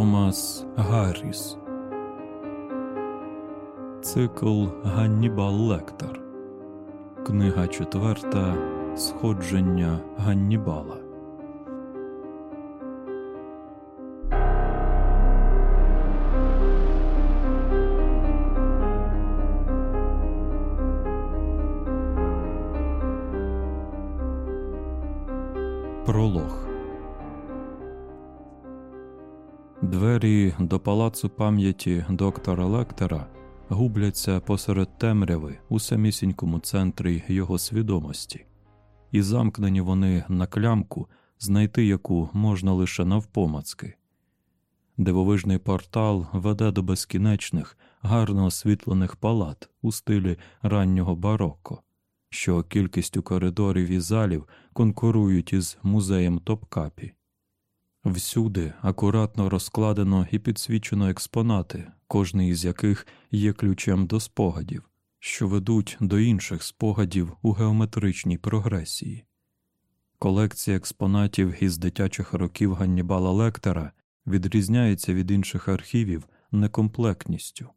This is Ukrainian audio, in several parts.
Томас Гарріс. Цикл Ганнібал Лектор. Книга четверта Сходження Ганнібала. Палацу пам'яті доктора Лектора губляться посеред темряви у самісінькому центрі його свідомості, і замкнені вони на клямку, знайти яку можна лише навпомацки. Дивовижний портал веде до безкінечних, гарно освітлених палат у стилі раннього бароко, що кількістю коридорів і залів конкурують із музеєм Топкапі. Всюди акуратно розкладено і підсвічено експонати, кожний із яких є ключем до спогадів, що ведуть до інших спогадів у геометричній прогресії. Колекція експонатів із дитячих років Ганнібала Лектора відрізняється від інших архівів некомплектністю.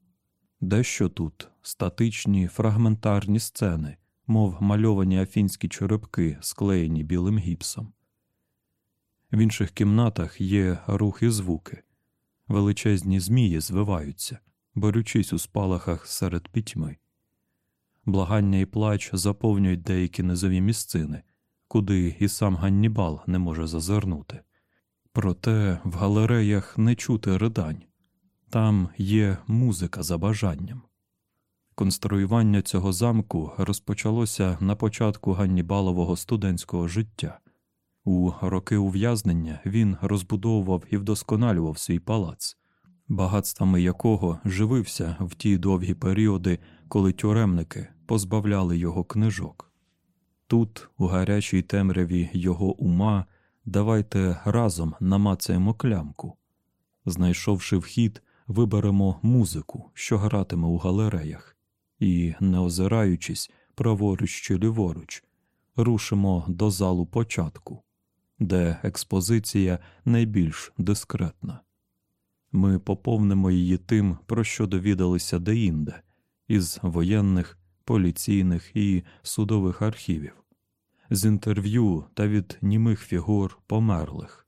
Дещо тут статичні фрагментарні сцени, мов мальовані афінські черепки, склеєні білим гіпсом. В інших кімнатах є рух і звуки, величезні змії звиваються, борючись у спалахах серед пітьми. Благання і плач заповнюють деякі низові місцини, куди і сам Ганнібал не може зазирнути. Проте в галереях не чути ридань там є музика за бажанням. Конструювання цього замку розпочалося на початку Ганнібалового студентського життя. У роки ув'язнення він розбудовував і вдосконалював свій палац, багатствами якого живився в ті довгі періоди, коли тюремники позбавляли його книжок. Тут, у гарячій темряві його ума, давайте разом намацаємо клямку. Знайшовши вхід, виберемо музику, що гратиме у галереях, і, не озираючись праворуч чи ліворуч, рушимо до залу початку де експозиція найбільш дискретна. Ми поповнимо її тим, про що довідалися деінде, із воєнних, поліційних і судових архівів, з інтерв'ю та від німих фігур померлих.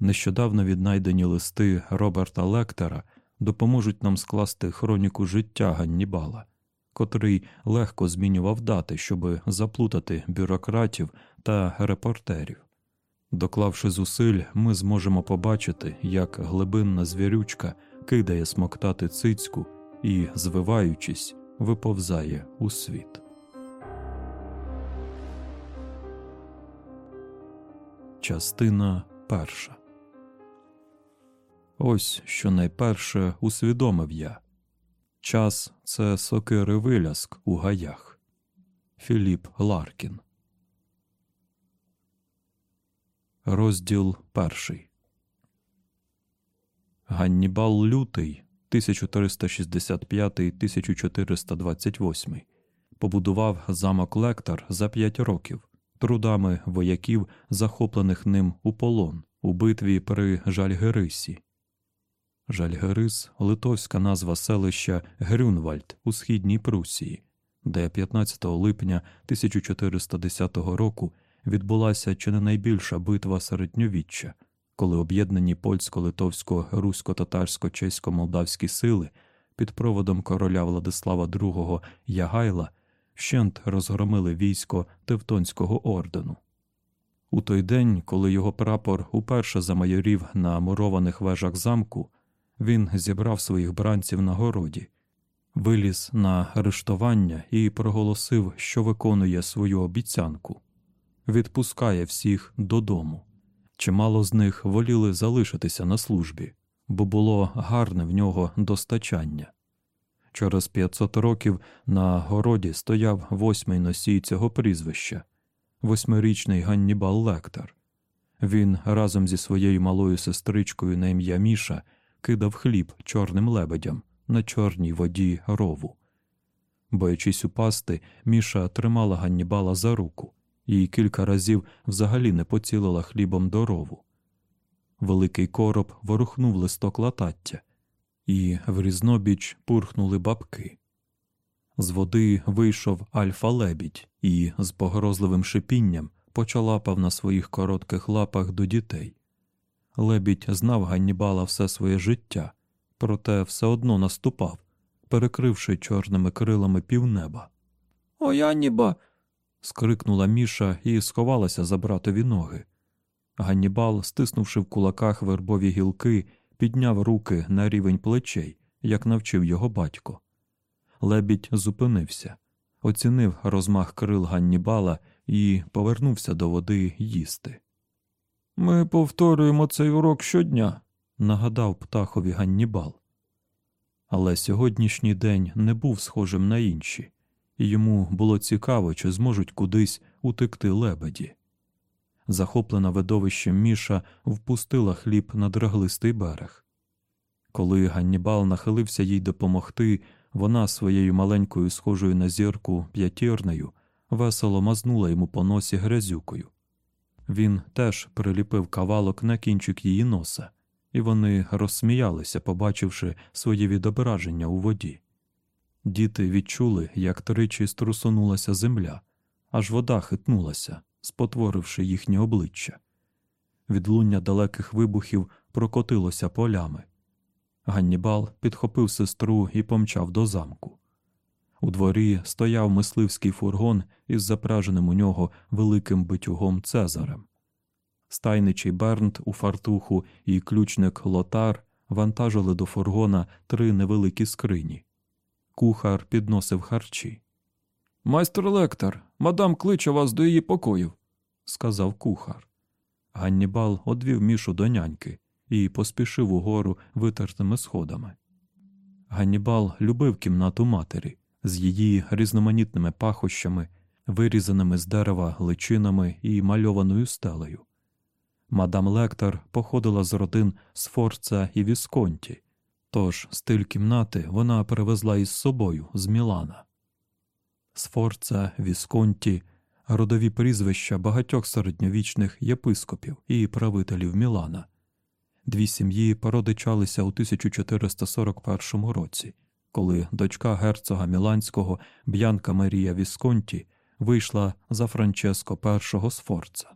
Нещодавно віднайдені листи Роберта Лектора допоможуть нам скласти хроніку життя Ганнібала, котрий легко змінював дати, щоб заплутати бюрократів та репортерів. Доклавши зусиль, ми зможемо побачити, як глибинна звірючка кидає смоктати цицьку і, звиваючись, виповзає у світ. Частина перша. Ось що найперше усвідомив я час це сокири виляск у гаях. Філіп Ларкін Розділ перший Ганнібал Лютий 1365-1428 побудував замок Лектор за п'ять років трудами вояків, захоплених ним у полон у битві при Жальгерисі. Жальгерис литовська назва селища Грюнвальд у східній Прусії, де 15 липня 1410 року відбулася чи не найбільша битва середньовіччя, коли об'єднані польсько-литовсько-русько-татарсько-чесько-молдавські сили під проводом короля Владислава II Ягайла вщент розгромили військо Тевтонського ордену. У той день, коли його прапор уперше замайорів на мурованих вежах замку, він зібрав своїх бранців на городі, виліз на арештування і проголосив, що виконує свою обіцянку відпускає всіх додому. Чимало з них воліли залишитися на службі, бо було гарне в нього достачання. Через 500 років на городі стояв восьмий носій цього прізвища, восьмирічний Ганнібал Лектор. Він разом зі своєю малою сестричкою на ім'я Міша кидав хліб чорним лебедям на чорній воді рову. Боячись упасти, Міша тримала Ганнібала за руку і кілька разів взагалі не поцілила хлібом до рову. Великий короб ворухнув листок латаття, і в різнобіч пурхнули бабки. З води вийшов альфа-лебідь і з погрозливим шипінням почалапав на своїх коротких лапах до дітей. Лебідь знав Ганнібала все своє життя, проте все одно наступав, перекривши чорними крилами півнеба. Ой, Анніба. Скрикнула Міша і сховалася за братові ноги. Ганнібал, стиснувши в кулаках вербові гілки, підняв руки на рівень плечей, як навчив його батько. Лебідь зупинився, оцінив розмах крил Ганнібала і повернувся до води їсти. Ми повторюємо цей урок щодня, нагадав птахові Ганнібал. Але сьогоднішній день не був схожим на інші, і йому було цікаво, чи зможуть кудись утекти лебеді. Захоплена видовищем Міша впустила хліб на драглистий берег. Коли Ганнібал нахилився їй допомогти, вона своєю маленькою, схожою на зірку п'ятірнею, весело мазнула йому по носі грязюкою. Він теж приліпив кавалок на кінчик її носа, і вони розсміялися, побачивши своє відображення у воді. Діти відчули, як тричі струсонулася земля, аж вода хитнулася, спотворивши їхнє обличчя. Відлуння далеких вибухів прокотилося полями. Ганнібал підхопив сестру і помчав до замку. У дворі стояв мисливський фургон із запраженим у нього великим битюгом Цезарем. Стайничий Бернт у фартуху і ключник Лотар вантажили до фургона три невеликі скрині. Кухар підносив харчі. Майстер лектор, мадам кличе вас до її покоїв, сказав кухар. Ганнібал одвів мішу до няньки і поспішив угору витертими сходами. Ганнібал любив кімнату матері з її різноманітними пахощами, вирізаними з дерева личинами і мальованою стелею. Мадам Лектор походила з родин Сфорца і Вісконті, тож стиль кімнати вона перевезла із собою з Мілана. Сфорца, Вісконті, родові прізвища багатьох середньовічних єпископів і правителів Мілана. Дві сім'ї породичалися у 1441 році, коли дочка герцога Міланського Б'янка Марія Вісконті вийшла за Франческо І Сфорца.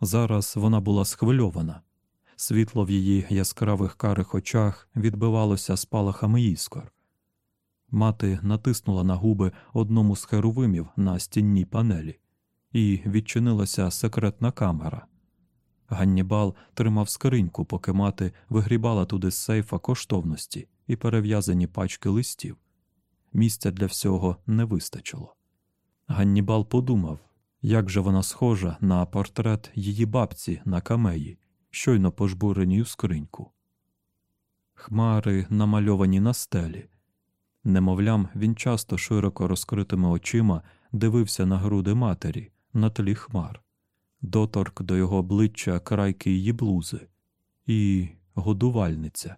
Зараз вона була схвильована. Світло в її яскравих карих очах відбивалося спалахами іскор. Мати натиснула на губи одному з херувимів на стінній панелі, і відчинилася секретна камера. Ганнібал тримав скриньку, поки мати вигрібала туди з сейфа коштовності і перев'язані пачки листів. Місця для всього не вистачило. Ганнібал подумав, як же вона схожа на портрет її бабці на камеї, щойно пожбуреній у скриньку. Хмари намальовані на стелі. Немовлям, він часто широко розкритими очима дивився на груди матері на тлі хмар, доторк до його обличчя крайки її блузи, і годувальниця.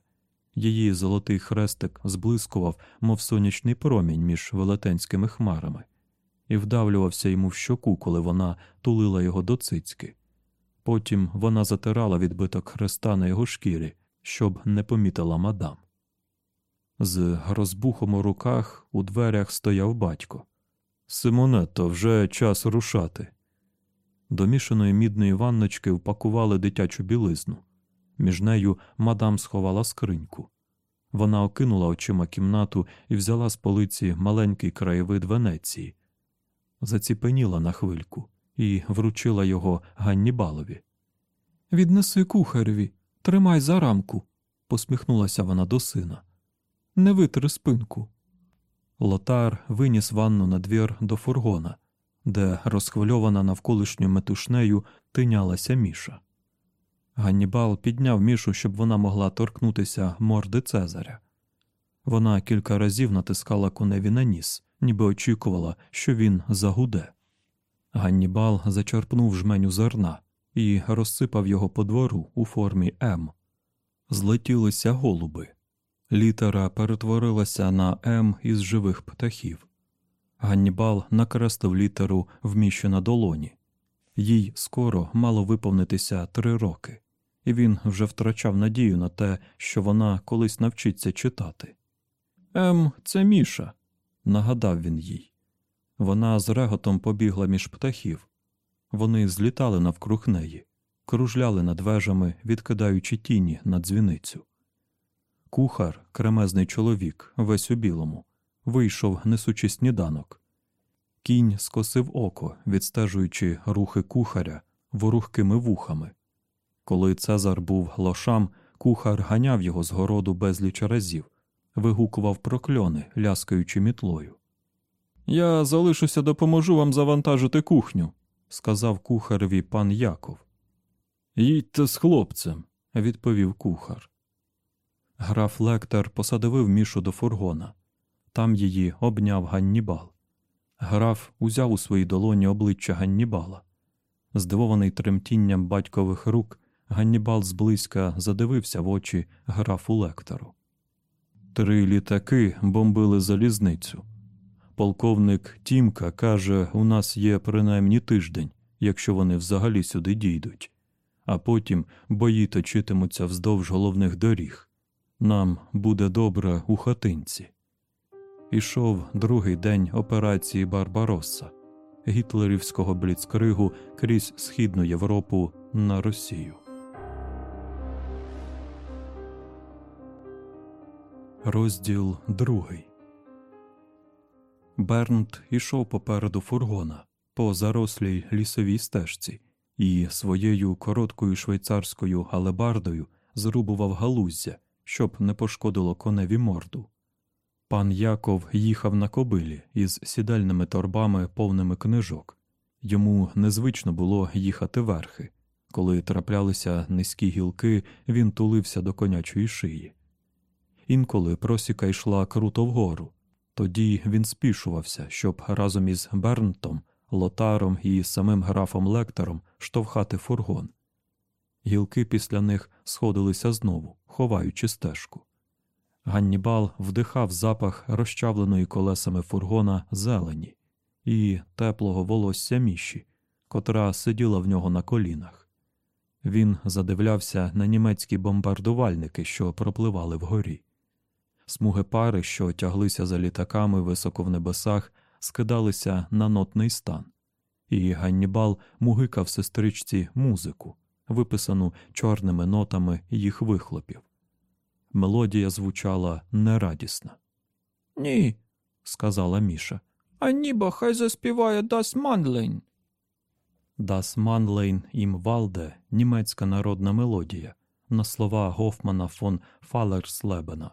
Її золотий хрестик зблискував, мов сонячний промінь між велетенськими хмарами, і вдавлювався йому в щоку, коли вона тулила його до цицьки. Потім вона затирала відбиток хреста на його шкірі, щоб не помітила мадам. З розбухом у руках у дверях стояв батько. Симонетто, вже час рушати. До мішаної мідної ванночки впакували дитячу білизну. Між нею мадам сховала скриньку. Вона окинула очима кімнату і взяла з полиці маленький краєвид Венеції, заціпеніла на хвильку і вручила його Ганнібалові. Віднеси кухареві, тримай за рамку, посміхнулася вона до сина. Не витри спинку. Лотар виніс ванну на двір до фургона, де, розхвильована навколишньою метушнею, тинялася міша. Ганнібал підняв мішу, щоб вона могла торкнутися морди Цезаря. Вона кілька разів натискала коневі на ніс, ніби очікувала, що він загуде. Ганнібал зачерпнув жменю зерна і розсипав його по двору у формі М. Злетілися голуби. Літера перетворилася на М із живих птахів. Ганнібал накреслив літеру вміщу на долоні. Їй скоро мало виповнитися три роки, і він вже втрачав надію на те, що вона колись навчиться читати. Ем, це Міша, нагадав він їй. Вона з реготом побігла між птахів. Вони злітали навкруг неї, кружляли над вежами, відкидаючи тіні на дзвіницю. Кухар, кремезний чоловік, весь у білому, вийшов, несучи сніданок. Кінь скосив око, відстежуючи рухи кухаря ворухкими вухами. Коли Цезар був лошам, кухар ганяв його з городу безліч разів, вигукував прокльони, ляскаючи мітлою. Я залишуся, допоможу вам завантажити кухню, сказав кухареві пан Яков. Їдьте з хлопцем, відповів кухар. Граф Лектор посадовив мішу до фургона. Там її обняв Ганнібал. Граф узяв у свої долоні обличчя Ганнібала. Здивований тремтінням батькових рук, Ганнібал зблизька задивився в очі графу Лектору. Три літаки бомбили залізницю. Полковник Тімка каже, у нас є принаймні тиждень, якщо вони взагалі сюди дійдуть, а потім бої точитимуться вздовж головних доріг. Нам буде добре у хатинці. Ішов другий день операції Барбаросса, гітлерівського бліцкригу крізь Східну Європу на Росію. Розділ другий Бернт ішов попереду фургона по зарослій лісовій стежці і своєю короткою швейцарською галебардою зрубував галуздя, щоб не пошкодило коневі морду. Пан Яков їхав на кобилі із сідальними торбами, повними книжок. Йому незвично було їхати верхи. Коли траплялися низькі гілки, він тулився до конячої шиї. Інколи просіка йшла круто вгору. Тоді він спішувався, щоб разом із Бернтом, лотаром і самим графом Лектором штовхати фургон. Гілки після них сходилися знову, ховаючи стежку. Ганнібал вдихав запах розчавленої колесами фургона зелені і теплого волосся міші, котра сиділа в нього на колінах. Він задивлявся на німецькі бомбардувальники, що пропливали вгорі. Смуги пари, що тяглися за літаками високо в небесах, скидалися на нотний стан, і Ганнібал мугикав сестричці музику, виписану чорними нотами їх вихлопів. Мелодія звучала нерадісно. Ні, сказала Міша. А ніби хай заспіває Дас Манлейн. Дас Манлейн ім Валде німецька народна мелодія на слова Гофмана фон Фалерслебена,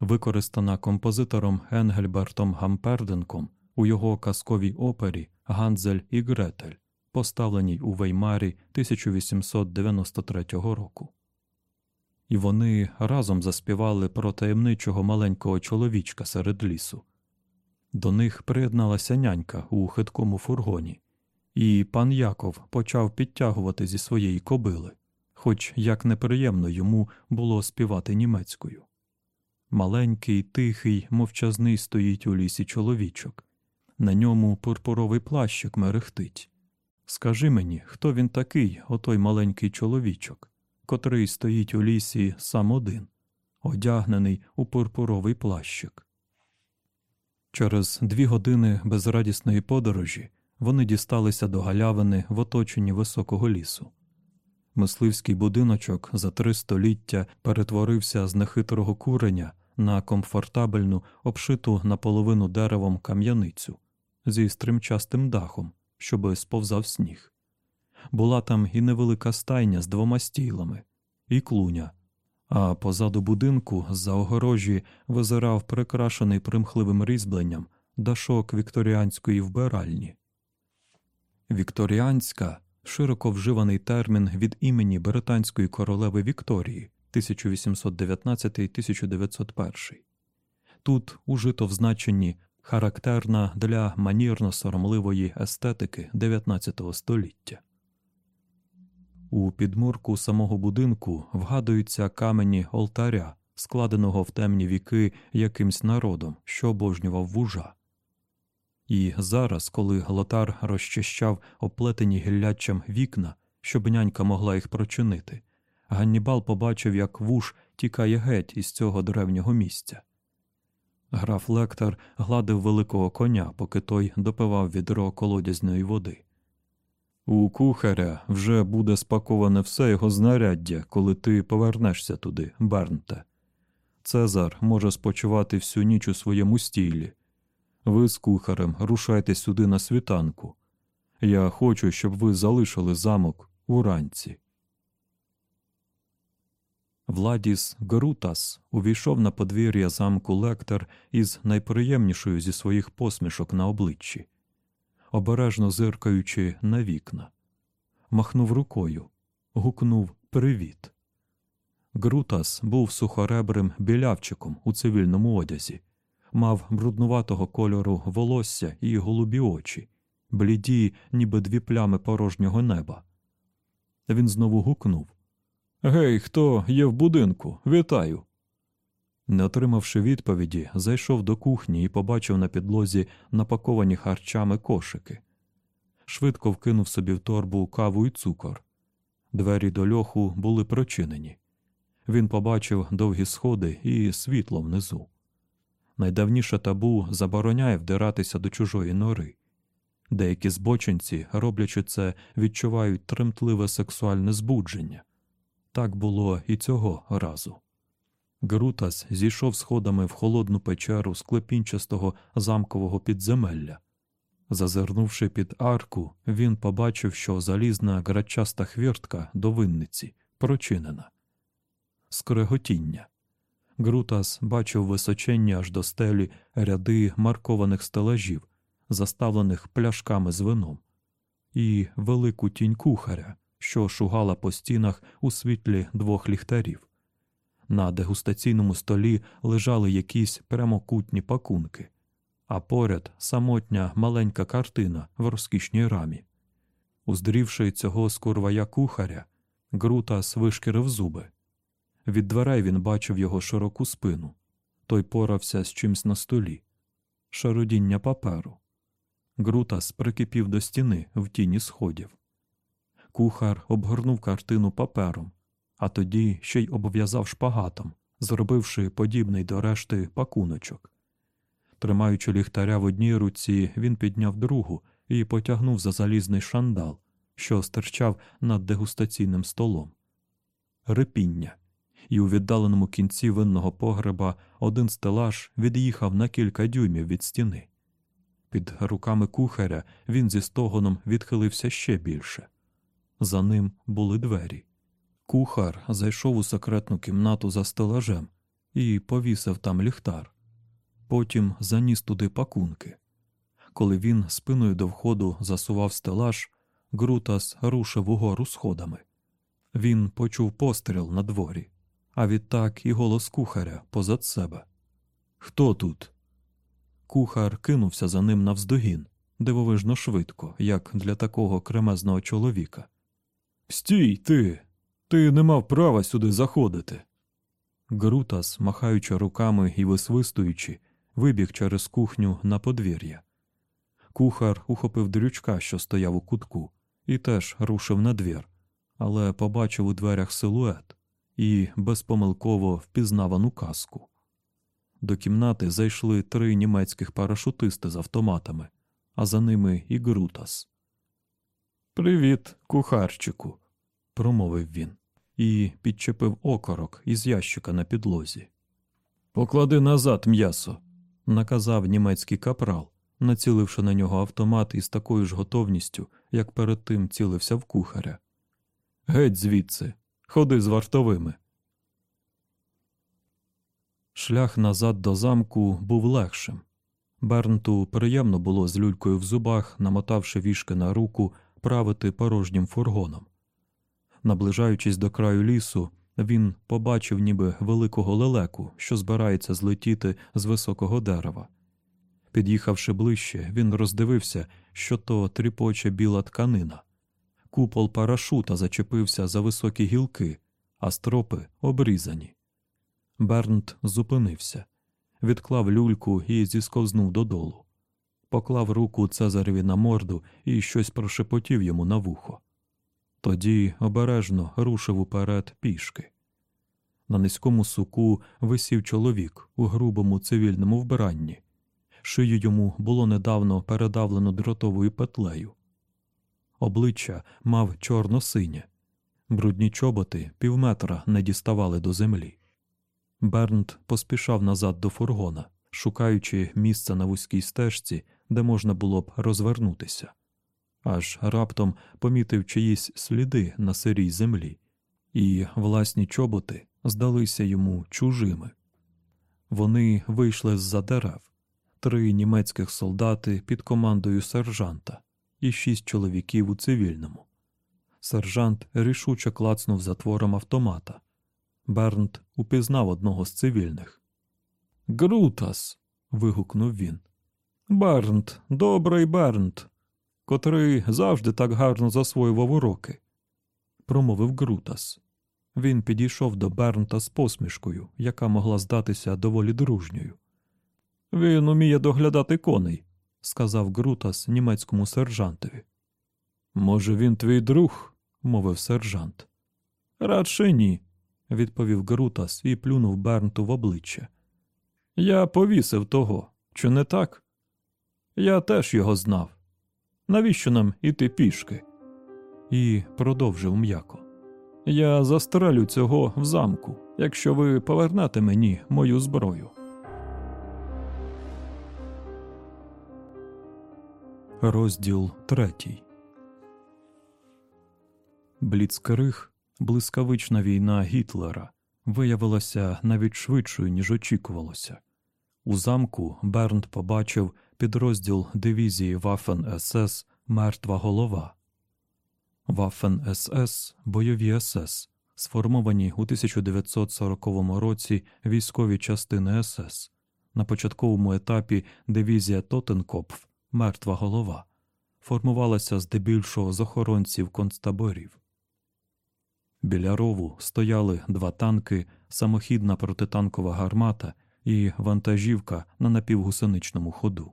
використана композитором Енгельбертом Гамперденком у його казковій опері Ганзель і Гретель, поставленій у Веймарі 1893 року і вони разом заспівали про таємничого маленького чоловічка серед лісу. До них приєдналася нянька у хиткому фургоні, і пан Яков почав підтягувати зі своєї кобили, хоч як неприємно йому було співати німецькою. Маленький, тихий, мовчазний стоїть у лісі чоловічок. На ньому пурпуровий плащик мерехтить. Скажи мені, хто він такий, отой маленький чоловічок? котрий стоїть у лісі сам один, одягнений у пурпуровий плащик. Через дві години безрадісної подорожі вони дісталися до галявини в оточенні високого лісу. Мисливський будиночок за три століття перетворився з нехитрого куреня на комфортабельну, обшиту наполовину деревом кам'яницю зі стримчастим дахом, щоби сповзав сніг. Була там і невелика стайня з двома стілами, і клуня, а позаду будинку з за огорожі визирав прикрашений примхливим різьбленням дашок вікторіанської вбиральні. Вікторіанська широко вживаний термін від імені британської королеви Вікторії 1819-1901. Тут ужито в значенні характерна для манірно соромливої естетики 19 століття. У підмурку самого будинку вгадуються камені олтаря, складеного в темні віки якимсь народом, що обожнював вужа. І зараз, коли глотар розчищав оплетені гіллячем вікна, щоб нянька могла їх прочинити, Ганнібал побачив, як вуш тікає геть із цього древнього місця. Граф Лектор гладив великого коня, поки той допивав відро колодязної води. У кухаря вже буде спаковане все його знаряддя, коли ти повернешся туди, Бернте. Цезар може спочивати всю ніч у своєму стілі. Ви з кухарем рушайте сюди на світанку. Я хочу, щоб ви залишили замок уранці. Владіс Грутас увійшов на подвір'я замку Лектор із найприємнішою зі своїх посмішок на обличчі, обережно зиркаючи на вікна, махнув рукою, гукнув Привіт. Грутас був сухоребрим білявчиком у цивільному одязі, мав бруднуватого кольору волосся і голубі очі, бліді, ніби дві плями порожнього неба. Він знову гукнув Гей, хто є в будинку? Вітаю. Не отримавши відповіді, зайшов до кухні і побачив на підлозі напаковані харчами кошики. Швидко вкинув собі в торбу каву і цукор. Двері до льоху були прочинені. Він побачив довгі сходи і світло внизу. Найдавніше табу забороняє вдиратися до чужої нори. Деякі збочинці, роблячи це, відчувають тремтливе сексуальне збудження. Так було і цього разу. Грутас зійшов сходами в холодну печеру склепінчастого замкового підземелля. Зазирнувши під арку, він побачив, що залізна грачаста хвіртка до винниці прочинена. Скреготіння. Грутас бачив височенні аж до стелі ряди маркованих стелажів, заставлених пляшками з вином, і велику тінь кухаря, що шугала по стінах у світлі двох ліхтарів. На дегустаційному столі лежали якісь прямокутні пакунки, а поряд самотня маленька картина в розкішній рамі. Уздрівши цього скурвая кухаря, Грутас вишкірив зуби. Від дверей він бачив його широку спину. Той порався з чимсь на столі, шародіння паперу. Грутас прикипів до стіни в тіні сходів. Кухар обгорнув картину папером, а тоді ще й обв'язав шпагатом, зробивши подібний до решти пакуночок. Тримаючи ліхтаря в одній руці, він підняв другу і потягнув за залізний шандал, що стирчав над дегустаційним столом. Рипіння, і у віддаленому кінці винного погреба один стелаж від'їхав на кілька дюймів від стіни. Під руками кухаря він зі стогоном відхилився ще більше. За ним були двері. Кухар зайшов у секретну кімнату за стелажем і повісив там ліхтар. Потім заніс туди пакунки. Коли він спиною до входу засував стелаж, Грутас рушив угору сходами. Він почув постріл на дворі, а відтак і голос кухаря позад себе. Хто тут? Кухар кинувся за ним навздогін, дивовижно швидко, як для такого кремезного чоловіка. Стій, ти! Ти не мав права сюди заходити. Грутас, махаючи руками і висвистуючи, вибіг через кухню на подвір'я. Кухар ухопив дрючка, що стояв у кутку, і теж рушив на двір, але побачив у дверях силует і безпомилково впізнавану каску. До кімнати зайшли три німецьких парашутисти з автоматами, а за ними і Грутас. Привіт, кухарчику, промовив він і підчепив окорок із ящика на підлозі. Поклади назад м'ясо, наказав німецький капрал, націливши на нього автомат із такою ж готовністю, як перед тим цілився в кухаря. Геть звідси, ходи з вартовими. Шлях назад до замку був легшим. Бернту приємно було з люлькою в зубах, намотавши вішки на руку, правити порожнім фургоном. Наближаючись до краю лісу, він побачив ніби великого лелеку, що збирається злетіти з високого дерева. Під'їхавши ближче, він роздивився, що то тріпоче біла тканина. Купол парашута зачепився за високі гілки, а стропи обрізані. Бернт зупинився, відклав люльку і зісковзнув додолу. Поклав руку Цезареві на морду і щось прошепотів йому на вухо. Тоді обережно рушив уперед пішки. На низькому суку висів чоловік у грубому цивільному вбранні. Шию йому було недавно передавлено дротовою петлею. Обличчя мав чорно-синє, брудні чоботи півметра не діставали до землі. Бернт поспішав назад до фургона, шукаючи місце на вузькій стежці, де можна було б розвернутися, аж раптом помітив чиїсь сліди на сирій землі, і власні чоботи здалися йому чужими. Вони вийшли з-за дерев, три німецьких солдати під командою сержанта і шість чоловіків у цивільному. Сержант рішуче клацнув затвором автомата. Бернт упізнав одного з цивільних. Грутас. вигукнув він. Бернт, добрий Бернт, котрий завжди так гарно засвоював уроки, промовив Грутас. Він підійшов до Бернта з посмішкою, яка могла здатися доволі дружньою. Він уміє доглядати коней, сказав Грутас німецькому сержантові. Може, він твій друг? мовив сержант. Радше ні, відповів Грутас і плюнув Бернту в обличчя. Я повісив того, чи не так? Я теж його знав. Навіщо нам іти пішки? І продовжив м'яко. Я застрелю цього в замку, якщо ви повернете мені мою зброю. Розділ третій. Бліцкриг, блискавична війна Гітлера, виявилася навіть швидшою, ніж очікувалося. У замку Бернт побачив підрозділ дивізії Waffen СС Мертва голова. Waffen СС бойові СС, сформовані у 1940 році військові частини СС. На початковому етапі дивізія Тотенкопф Мертва голова формувалася здебільшого з охоронців концтаборів. Біля рову стояли два танки, самохідна протитанкова гармата і вантажівка на напівгусеничному ходу.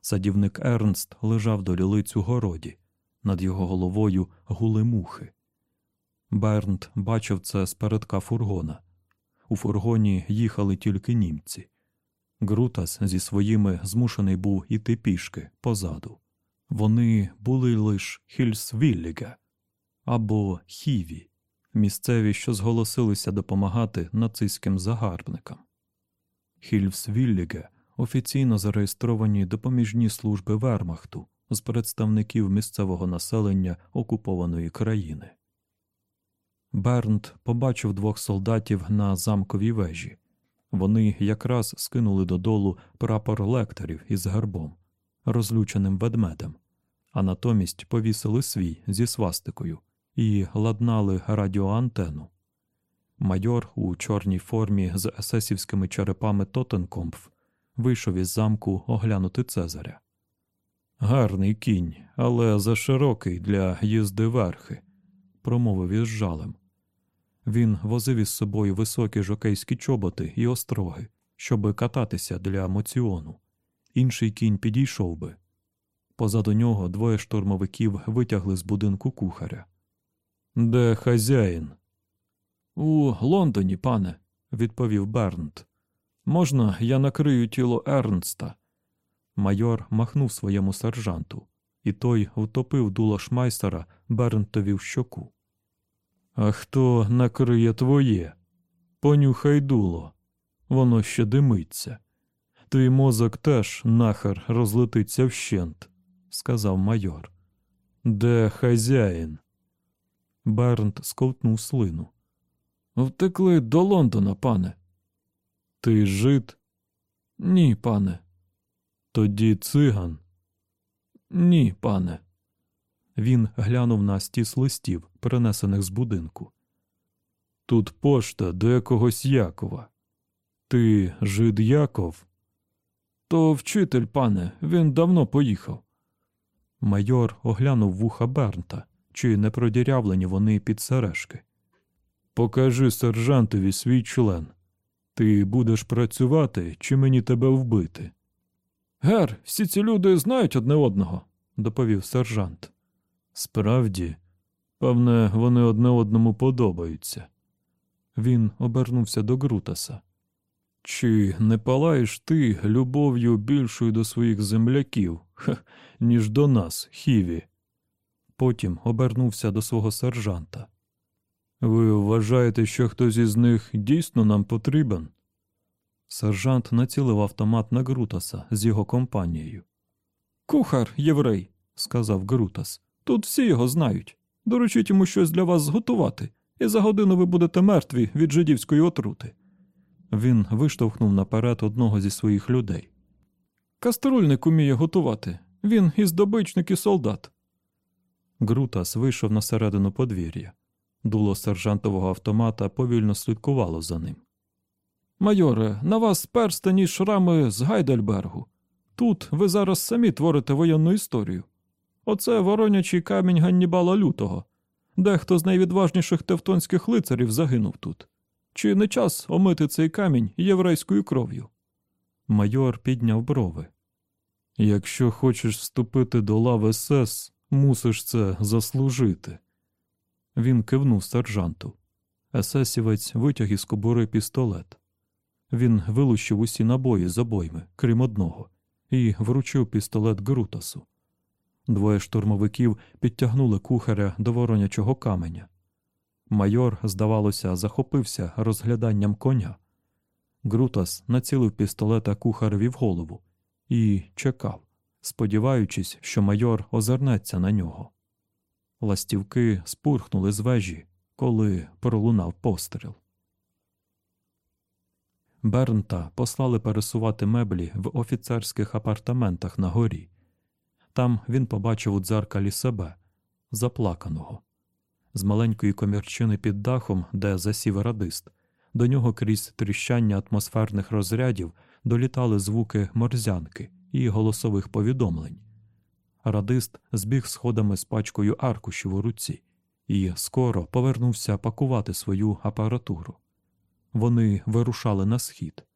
Садівник Ернст лежав до лілиць у городі, над його головою гули мухи. Бернт бачив це з передка фургона. У фургоні їхали тільки німці. Грутас зі своїми змушений був іти пішки позаду. Вони були лише Хільсвілліга або Хіві, місцеві, що зголосилися допомагати нацистським загарбникам. Хільсвілліге офіційно зареєстровані допоміжні служби Вермахту з представників місцевого населення окупованої країни. Бернт побачив двох солдатів на замковій вежі. Вони якраз скинули додолу прапор лекторів із гербом, розлюченим ведмедем, а натомість повісили свій зі свастикою і ладнали радіоантену. Майор у чорній формі з есесівськими черепами Тотенкомф вийшов із замку оглянути Цезаря. Гарний кінь, але заширокий для їзди верхи, промовив із жалем. Він возив із собою високі жокейські чоботи і остроги, щоби кататися для моціону. Інший кінь підійшов би. Позаду нього двоє штурмовиків витягли з будинку кухаря. Де хазяїн? У Лондоні, пане, відповів Бернт. Можна, я накрию тіло Ернста. Майор махнув своєму сержанту, і той втопив дуло шмайстера Бернтові в щоку. А хто накриє твоє? Понюхай дуло, воно ще димиться. Твій мозок теж нахер розлетиться вщент, сказав майор. Де хазяїн? Бернт сковтнув слину. Втекли до Лондона, пане. Ти жид? Ні, пане. Тоді циган? Ні, пане. Він глянув на стіс листів, перенесених з будинку. Тут пошта до якогось Якова. Ти жид Яков? То вчитель, пане, він давно поїхав. Майор оглянув вуха Бернта, чи не продірявлені вони під сережки. Покажи сержантові свій член. Ти будеш працювати, чи мені тебе вбити? Гер, всі ці люди знають одне одного, доповів сержант. Справді, Певне, вони одне одному подобаються. Він обернувся до Грутаса. Чи не палаєш ти любов'ю більшою до своїх земляків, ха, ніж до нас, хіві? Потім обернувся до свого сержанта. Ви вважаєте, що хтось із них дійсно нам потрібен? Сержант націлив автомат на Грутаса з його компанією. Кухар, єврей, сказав Грутас. Тут всі його знають. Доручіть йому щось для вас зготувати, і за годину ви будете мертві від жидівської отрути. Він виштовхнув наперед одного зі своїх людей. Каструльник уміє готувати. Він і здобичник, і солдат. Грутас вийшов на середину подвір'я. Дуло сержантового автомата повільно слідкувало за ним. Майоре, на вас перстені шрами з Гайдельбергу. Тут ви зараз самі творите воєнну історію. Оце воронячий камінь Ганнібала Лютого. Дехто з найвідважніших тевтонських лицарів загинув тут. Чи не час омити цей камінь єврейською кров'ю? Майор підняв брови. Якщо хочеш вступити до лав СС, мусиш це заслужити. Він кивнув сержанту. Есесівець витяг із кобури пістолет. Він вилущив усі набої з обойми, крім одного, і вручив пістолет Грутасу. Двоє штурмовиків підтягнули кухаря до воронячого каменя. Майор, здавалося, захопився розгляданням коня. Грутас націлив пістолета кухареві в голову і чекав, сподіваючись, що майор озирнеться на нього. Ластівки спурхнули з вежі, коли пролунав постріл. Бернта послали пересувати меблі в офіцерських апартаментах на горі. Там він побачив у дзеркалі себе, заплаканого. З маленької комірчини під дахом, де засів радист, до нього крізь тріщання атмосферних розрядів долітали звуки морзянки і голосових повідомлень. Радист збіг сходами з пачкою аркушів у руці і скоро повернувся пакувати свою апаратуру. Вони вирушали на схід.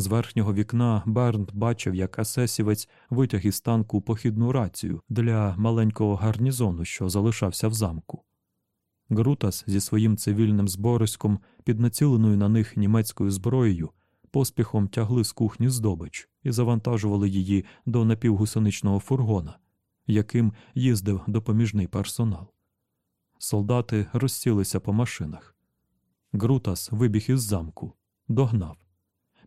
З верхнього вікна Бернт бачив, як асесівець витяг із танку похідну рацію для маленького гарнізону, що залишався в замку. Грутас зі своїм цивільним збориськом, під націленою на них німецькою зброєю, поспіхом тягли з кухні здобич і завантажували її до напівгусеничного фургона, яким їздив допоміжний персонал. Солдати розсілися по машинах. Грутас вибіг із замку, догнав.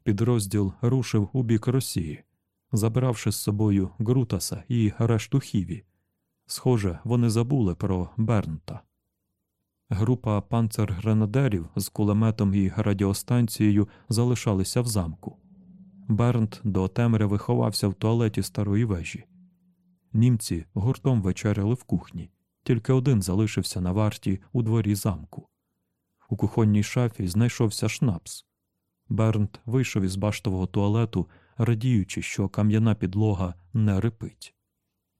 Підрозділ рушив у бік Росії, забравши з собою Грутаса і решту хіві. Схоже, вони забули про Бернта. Група панцергренадерів з кулеметом і радіостанцією залишалися в замку. Бернт до темряви ховався в туалеті старої вежі. Німці гуртом вечеряли в кухні, тільки один залишився на варті у дворі замку. У кухонній шафі знайшовся шнапс. Бернт вийшов із баштового туалету, радіючи, що кам'яна підлога не рипить.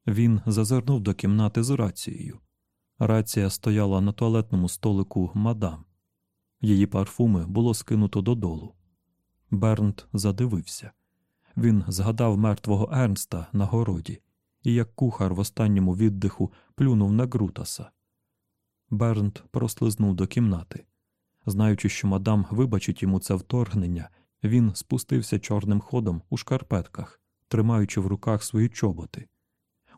Він зазирнув до кімнати з рацією. Рація стояла на туалетному столику мадам. Її парфуми було скинуто додолу. Бернт задивився. Він згадав мертвого Ернста на городі і як кухар в останньому віддиху плюнув на Грутаса. Бернт прослизнув до кімнати. Знаючи, що мадам вибачить йому це вторгнення, він спустився чорним ходом у шкарпетках, тримаючи в руках свої чоботи,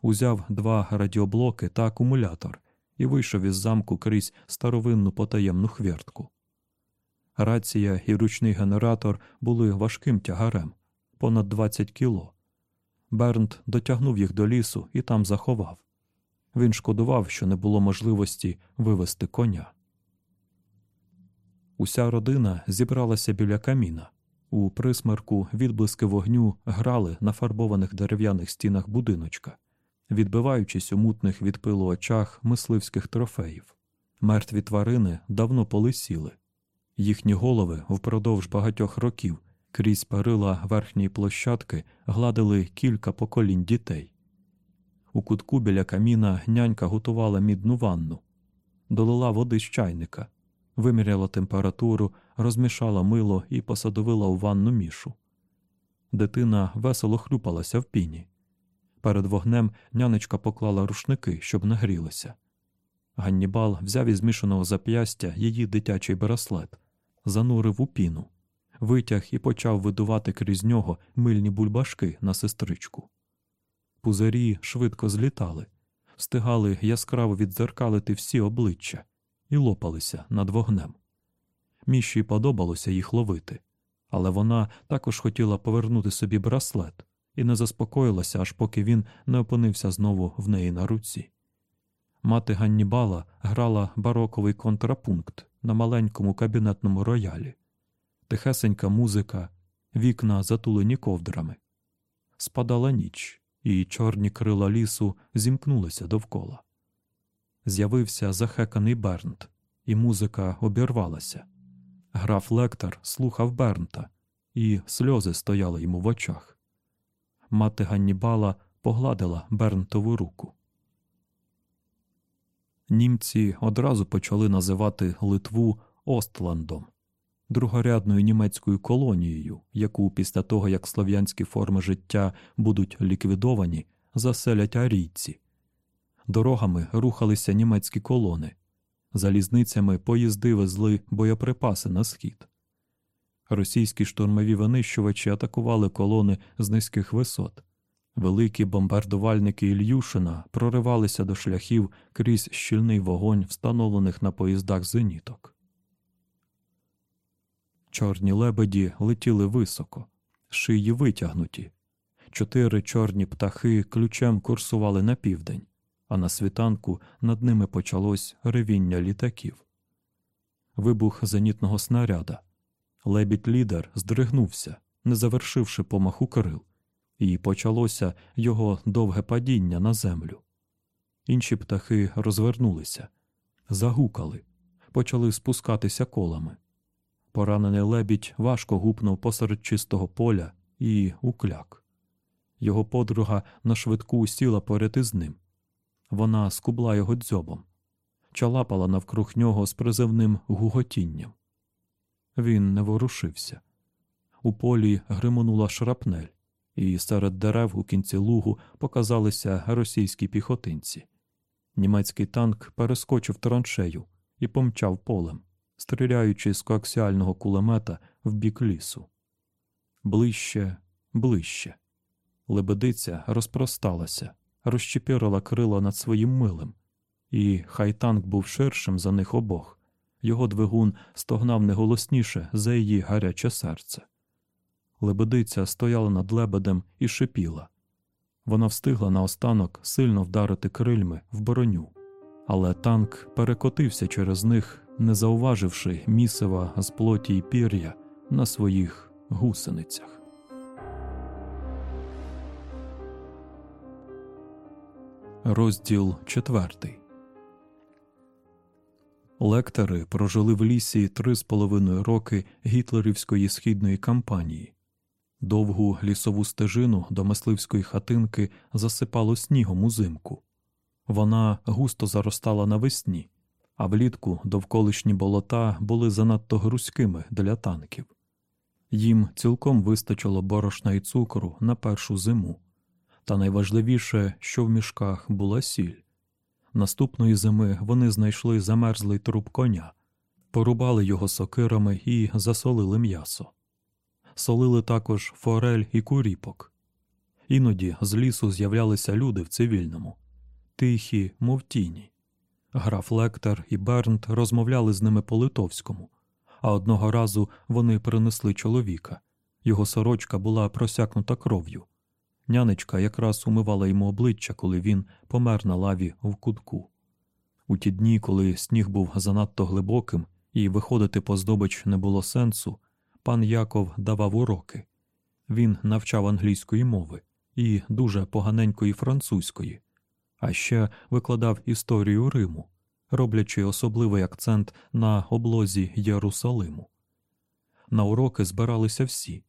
узяв два радіоблоки та акумулятор і вийшов із замку крізь старовинну потаємну хвіртку. Рація і ручний генератор були важким тягарем понад 20 кіло. Бернт дотягнув їх до лісу і там заховав. Він шкодував, що не було можливості вивести коня. Уся родина зібралася біля каміна. У присмерку відблиски вогню грали на фарбованих дерев'яних стінах будиночка, відбиваючись у мутних від пилу очах мисливських трофеїв. Мертві тварини давно полисіли. Їхні голови впродовж багатьох років крізь перила верхньої площадки гладили кілька поколінь дітей. У кутку біля каміна нянька готувала мідну ванну, долила води з чайника виміряла температуру, розмішала мило і посадовила у ванну мішу. Дитина весело хлюпалася в піні. Перед вогнем нянечка поклала рушники, щоб нагрілися. Ганнібал взяв із мішаного зап'ястя її дитячий браслет, занурив у піну, витяг і почав видувати крізь нього мильні бульбашки на сестричку. Пузирі швидко злітали, встигали яскраво віддзеркалити всі обличчя і лопалися над вогнем. Міші подобалося їх ловити, але вона також хотіла повернути собі браслет і не заспокоїлася, аж поки він не опинився знову в неї на руці. Мати Ганнібала грала бароковий контрапункт на маленькому кабінетному роялі, тихесенька музика, вікна затулені ковдрами. Спадала ніч, і чорні крила лісу зімкнулися довкола. З'явився захеканий Бернт, і музика обірвалася. Граф Лектор слухав Бернта, і сльози стояли йому в очах. Мати Ганнібала погладила Бернтову руку. Німці одразу почали називати Литву Остландом, другорядною німецькою колонією, яку після того, як слов'янські форми життя будуть ліквідовані, заселять арійці. Дорогами рухалися німецькі колони, залізницями поїзди везли боєприпаси на схід. Російські штурмові винищувачі атакували колони з низьких висот. Великі бомбардувальники Ільюшина проривалися до шляхів крізь щільний вогонь, встановлених на поїздах зеніток. Чорні лебеді летіли високо, шиї витягнуті. Чотири чорні птахи ключем курсували на південь, а на світанку над ними почалось ревіння літаків. Вибух зенітного снаряда. Лебідь лідер здригнувся, не завершивши помаху крил і почалося його довге падіння на землю. Інші птахи розвернулися, загукали, почали спускатися колами. Поранений лебідь важко гупнув посеред чистого поля і укляк. Його подруга на швидку сіла поряд із ним. Вона скубла його дзьобом, чалапала навкруг нього з призивним гуготінням. Він не ворушився. У полі гримонула шрапнель і серед дерев у кінці лугу показалися російські піхотинці. Німецький танк перескочив траншею і помчав полем, стріляючи з коаксіального кулемета в бік лісу. Ближче, ближче. Лебедиця розпросталася, розчепірила крила над своїм милим, і хай танк був ширшим за них обох. Його двигун стогнав не голосніше за її гаряче серце. Лебедиця стояла над лебедем і шипіла. Вона встигла наостанок сильно вдарити крильми в бороню, але танк перекотився через них, не зауваживши місива з плоті й пір'я на своїх гусеницях. Розділ четвертий. Лектори прожили в лісі три з половиною роки гітлерівської східної кампанії. Довгу лісову стежину до мисливської хатинки засипало снігом узимку. Вона густо заростала навесні, а влітку довколишні болота були занадто грузькими для танків. Їм цілком вистачило борошна і цукру на першу зиму, та найважливіше, що в мішках була сіль. Наступної зими вони знайшли замерзлий труп коня, порубали його сокирами і засолили м'ясо солили також форель і куріпок. Іноді з лісу з'являлися люди в цивільному, тихі, мов тіні. Граф Лектор і Бернт розмовляли з ними по литовському, а одного разу вони принесли чоловіка. Його сорочка була просякнута кров'ю. Нянечка якраз умивала йому обличчя, коли він помер на лаві в кутку. У ті дні, коли сніг був занадто глибоким і виходити по здобич не було сенсу, пан Яков давав уроки. Він навчав англійської мови і дуже поганенької французької, а ще викладав історію Риму, роблячи особливий акцент на облозі Єрусалиму. На уроки збиралися всі.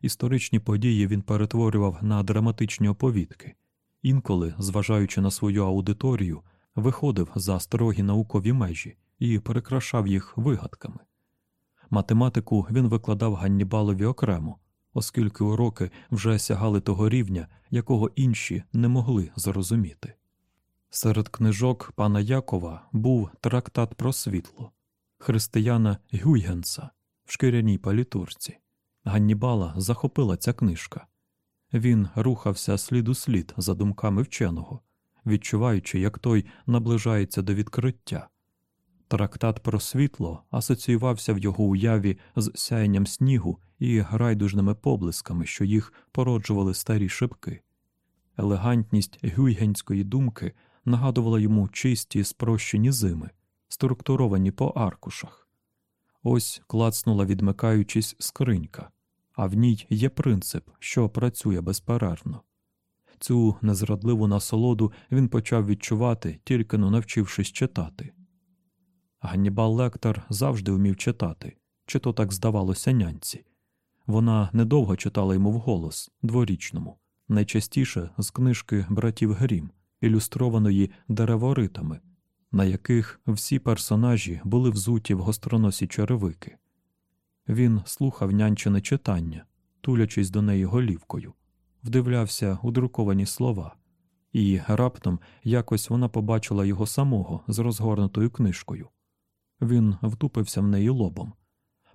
Історичні події він перетворював на драматичні оповідки, інколи, зважаючи на свою аудиторію, виходив за строгі наукові межі і перекрашав їх вигадками. Математику він викладав Ганнібалові окремо, оскільки уроки вже сягали того рівня, якого інші не могли зрозуміти. Серед книжок пана Якова був трактат про світло християна Гюйгенса в шкіряній палітурці. Ганнібала захопила ця книжка. Він рухався слід у слід за думками вченого, відчуваючи, як той наближається до відкриття. Трактат про світло асоціювався в його уяві з сяєнням снігу і райдужними поблисками, що їх породжували старі шибки. Елегантність гюйгенської думки нагадувала йому чисті спрощені зими, структуровані по аркушах. Ось клацнула, відмикаючись, скринька, а в ній є принцип, що працює безперервно. Цю незрадливу насолоду він почав відчувати, тільки но навчившись читати. Ганнібал Лектор завжди вмів читати, чи то так здавалося нянці. Вона недовго читала йому вголос, дворічному, найчастіше з книжки братів Грім, ілюстрованої дереворитами, на яких всі персонажі були взуті в гостроносі черевики. Він слухав нянчине читання, тулячись до неї голівкою, вдивлявся у друковані слова, і раптом якось вона побачила його самого з розгорнутою книжкою. Він втупився в неї лобом,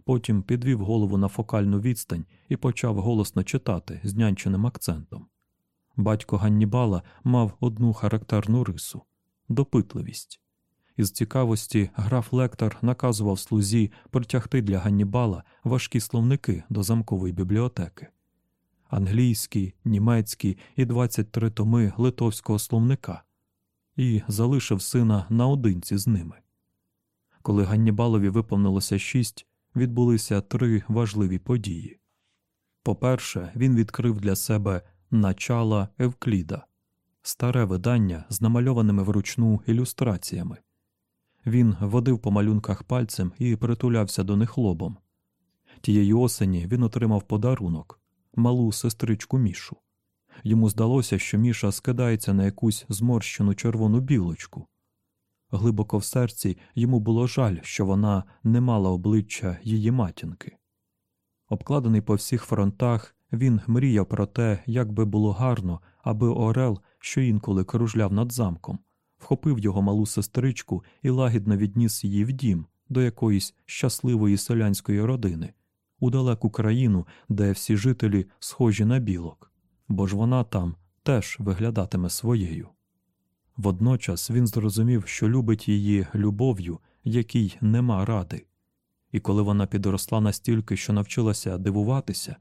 потім підвів голову на фокальну відстань і почав голосно читати з нянченим акцентом. Батько Ганнібала мав одну характерну рису допитливість. Із цікавості граф Лектор наказував слузі притягти для Ганнібала важкі словники до замкової бібліотеки. Англійський, німецький і 23 томи литовського словника, і залишив сина наодинці з ними. Коли Ганнібалові виповнилося шість, відбулися три важливі події. По-перше, він відкрив для себе начала Евкліда, старе видання з намальованими вручну ілюстраціями. Він водив по малюнках пальцем і притулявся до них лобом. Тієї осені він отримав подарунок малу сестричку Мішу. Йому здалося, що Міша скидається на якусь зморщену червону білочку. Глибоко в серці йому було жаль, що вона не мала обличчя її матінки. Обкладений по всіх фронтах, він мріяв про те, як би було гарно, аби Орел, що інколи кружляв над замком, вхопив його малу сестричку і лагідно відніс її в дім до якоїсь щасливої селянської родини, у далеку країну, де всі жителі схожі на білок, бо ж вона там теж виглядатиме своєю. Водночас він зрозумів, що любить її любов'ю, якій нема ради, і коли вона підросла настільки, що навчилася дивуватися,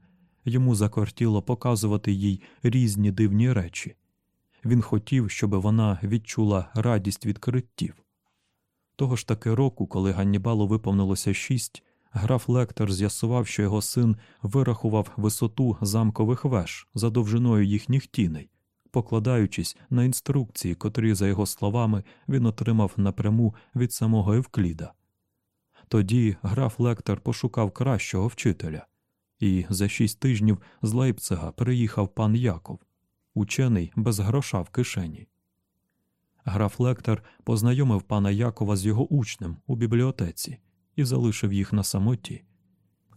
йому закортіло показувати їй різні дивні речі. Він хотів, щоб вона відчула радість відкриттів. Того ж таки року, коли Ганнібалу виповнилося шість, граф Лектор з'ясував, що його син вирахував висоту замкових веж за довжиною їхніх тіней покладаючись на інструкції, котрі, за його словами, він отримав напряму від самого Евкліда. Тоді граф Лектор пошукав кращого вчителя, і за шість тижнів з Лейпцига приїхав пан Яков, учений без гроша в кишені. Граф Лектор познайомив пана Якова з його учнем у бібліотеці і залишив їх на самоті.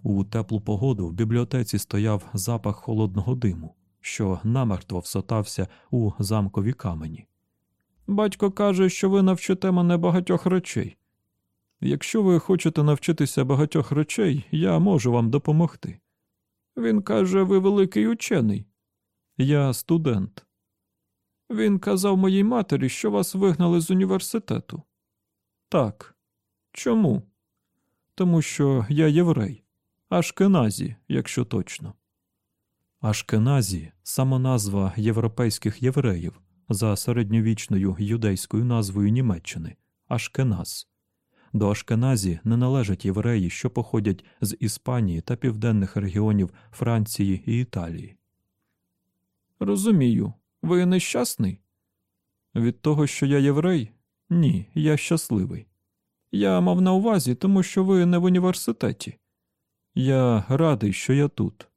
У теплу погоду в бібліотеці стояв запах холодного диму що намертво всотався у замкові камені. Батько каже, що ви навчите мене багатьох речей. Якщо ви хочете навчитися багатьох речей, я можу вам допомогти. Він каже, ви великий учений. Я студент. Він казав моїй матері, що вас вигнали з університету. Так. Чому? Тому що я єврей, аж кеназі, якщо точно. Ашкеназі самоназва європейських євреїв за середньовічною юдейською назвою Німеччини Ашкеназ. До Ашкеназі не належать євреї, що походять з Іспанії та південних регіонів Франції і Італії. Розумію, ви нещасний? Від того, що я єврей? Ні, я щасливий. Я мав на увазі, тому що ви не в університеті. Я радий, що я тут.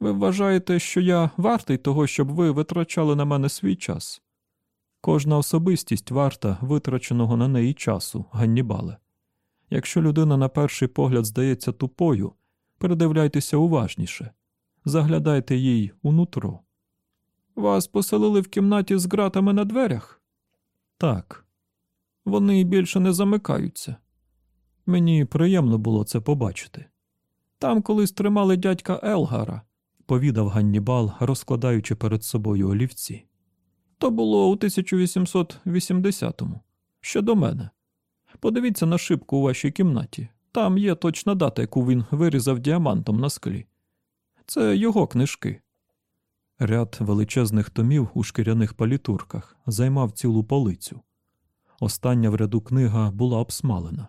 Ви вважаєте, що я вартий того, щоб ви витрачали на мене свій час? Кожна особистість варта витраченого на неї часу, Ганнібале. Якщо людина на перший погляд здається тупою, передивляйтеся уважніше, заглядайте їй у нутро. Вас поселили в кімнаті з ґратами на дверях? Так, вони більше не замикаються. Мені приємно було це побачити. Там колись тримали дядька Елгара, повідав Ганнібал, розкладаючи перед собою олівці. То було у 1880-му, ще до мене. Подивіться на шибку у вашій кімнаті. Там є точна дата, яку він вирізав діамантом на склі. Це його книжки. Ряд величезних томів у шкіряних палітурках займав цілу полицю. Остання в ряду книга була обсмалена.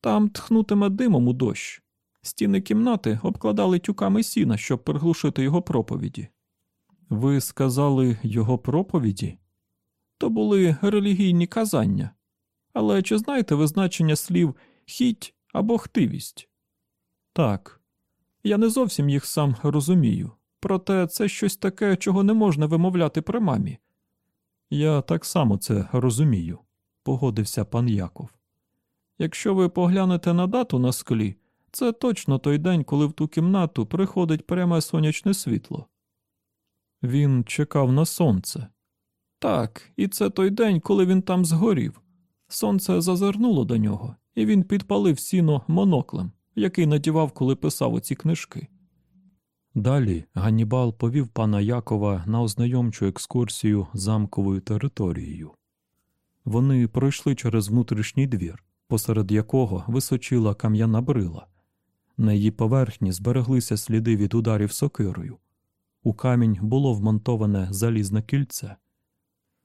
Там тхнутиме димом у дощ. Стіни кімнати обкладали тюками сіна, щоб приглушити його проповіді. Ви сказали його проповіді? То були релігійні казання. Але чи знаєте ви значення слів хіть або хтивість? Так, я не зовсім їх сам розумію, проте це щось таке, чого не можна вимовляти при мамі. Я так само це розумію, погодився пан Яков. Якщо ви поглянете на дату на склі, це точно той день, коли в ту кімнату приходить пряме сонячне світло. Він чекав на сонце. Так, і це той день, коли він там згорів. Сонце зазирнуло до нього, і він підпалив сіно моноклем, який надівав, коли писав оці книжки. Далі Ганнібал повів пана Якова на ознайомчу екскурсію замковою територією. Вони пройшли через внутрішній двір, посеред якого височила кам'яна брила. На її поверхні збереглися сліди від ударів сокирою. У камінь було вмонтоване залізне кільце.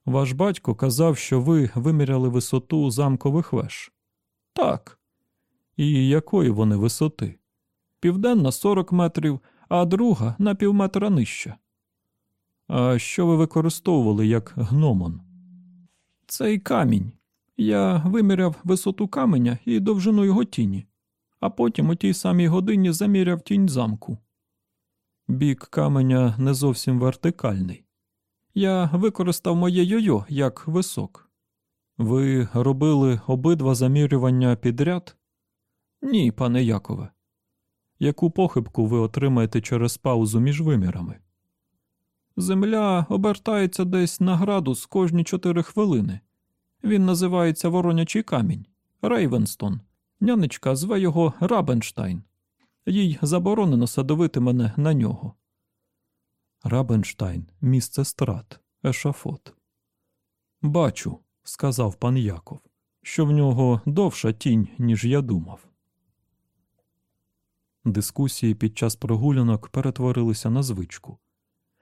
Ваш батько казав, що ви виміряли висоту замкових веж. Так. І якої вони висоти? Південна 40 метрів, а друга на півметра нижча. А що ви використовували як гномон? Цей камінь. Я виміряв висоту каменя і довжину його тіні, а потім у тій самій годині заміряв тінь замку. Бік каменя не зовсім вертикальний. Я використав моє йо-йо як висок. Ви робили обидва замірювання підряд? Ні, пане Якове. Яку похибку ви отримаєте через паузу між вимірами? Земля обертається десь на градус кожні чотири хвилини. Він називається Воронячий камінь Рейвенстон. Нянечка зве його Рабенштайн. Їй заборонено садовити мене на нього. Рабенштайн місце страт, ешафот. Бачу, сказав пан Яков, що в нього довша тінь, ніж я думав. Дискусії під час прогулянок перетворилися на звичку.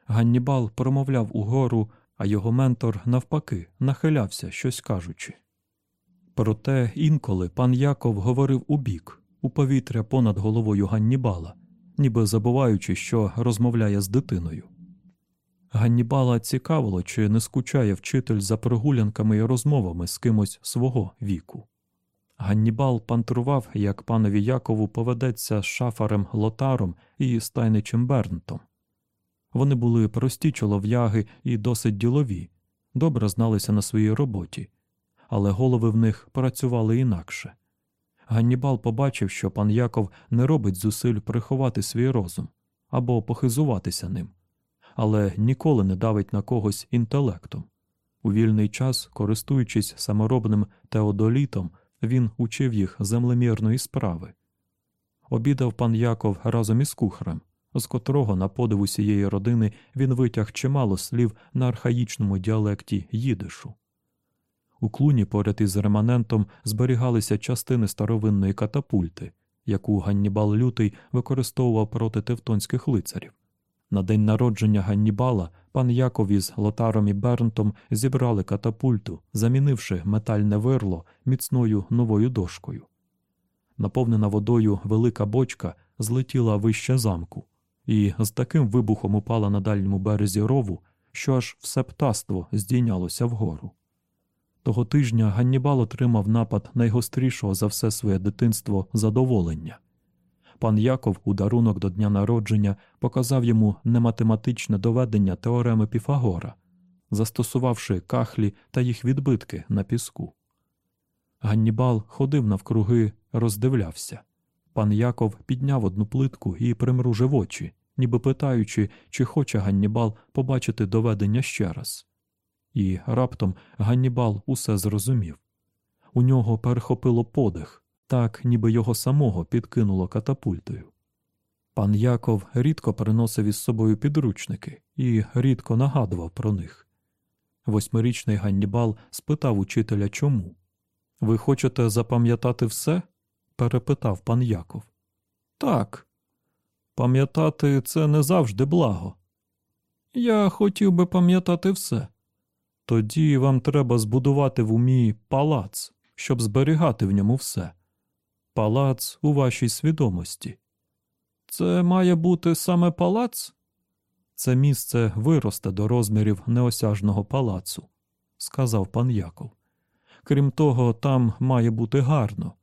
Ганнібал промовляв угору, а його ментор, навпаки, нахилявся, щось кажучи. Проте інколи пан Яков говорив убік, у повітря понад головою Ганнібала, ніби забуваючи, що розмовляє з дитиною. Ганнібала цікавило, чи не скучає вчитель за прогулянками і розмовами з кимось свого віку. Ганнібал пантрував, як панові Якову поведеться з шафарем Лотаром і стайничем Бернтом. Вони були прості чолов'яги і досить ділові, добре зналися на своїй роботі, але голови в них працювали інакше. Ганнібал побачив, що пан Яков не робить зусиль приховати свій розум або похизуватися ним, але ніколи не давить на когось інтелектом. У вільний час, користуючись саморобним теодолітом, він учив їх землемірної справи. Обідав пан Яков разом із кухарем, з котрого, на подив усієї родини, він витяг чимало слів на архаїчному діалекті їдишу. У клуні поряд із реманентом зберігалися частини старовинної катапульти, яку Ганнібал Лютий використовував проти тевтонських лицарів. На день народження Ганнібала пан Яков із Лотаром і Бернтом зібрали катапульту, замінивши метальне верло міцною новою дошкою. Наповнена водою велика бочка злетіла вище замку, і з таким вибухом упала на дальньому березі рову, що аж все птаство здійнялося вгору. Того тижня Ганнібал отримав напад найгострішого за все своє дитинство задоволення. Пан Яков у дарунок до дня народження показав йому нематематичне доведення теореми Піфагора, застосувавши кахлі та їх відбитки на піску. Ганнібал ходив навкруги, роздивлявся. Пан Яков підняв одну плитку і примружив очі, ніби питаючи, чи хоче Ганнібал побачити доведення ще раз. І раптом Ганнібал усе зрозумів. У нього перехопило подих, так ніби його самого підкинуло катапультою. Пан Яков рідко приносив із собою підручники і рідко нагадував про них. Восьмирічний Ганнібал спитав учителя чому. Ви хочете запам'ятати все? перепитав пан Яков. Так. Пам'ятати це не завжди благо. Я хотів би пам'ятати все. Тоді вам треба збудувати в умі палац, щоб зберігати в ньому все. Палац у вашій свідомості. Це має бути саме палац? Це місце виросте до розмірів неосяжного палацу, сказав пан Яков. Крім того, там має бути гарно.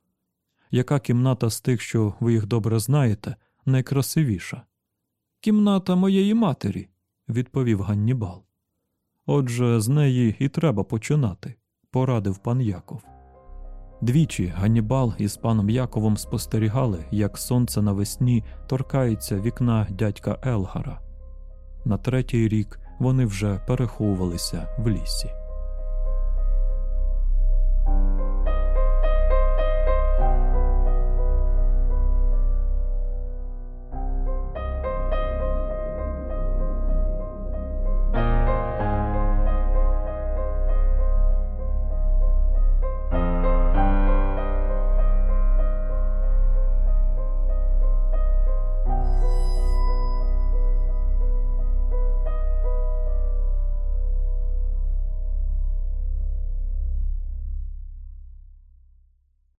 Яка кімната з тих, що ви їх добре знаєте, найкрасивіша? Кімната моєї матері, відповів Ганнібал. Отже, з неї і треба починати, порадив пан Яков. Двічі Ганнібал із паном Яковом спостерігали, як сонце навесні торкається вікна дядька Елгара. На третій рік вони вже переховувалися в лісі.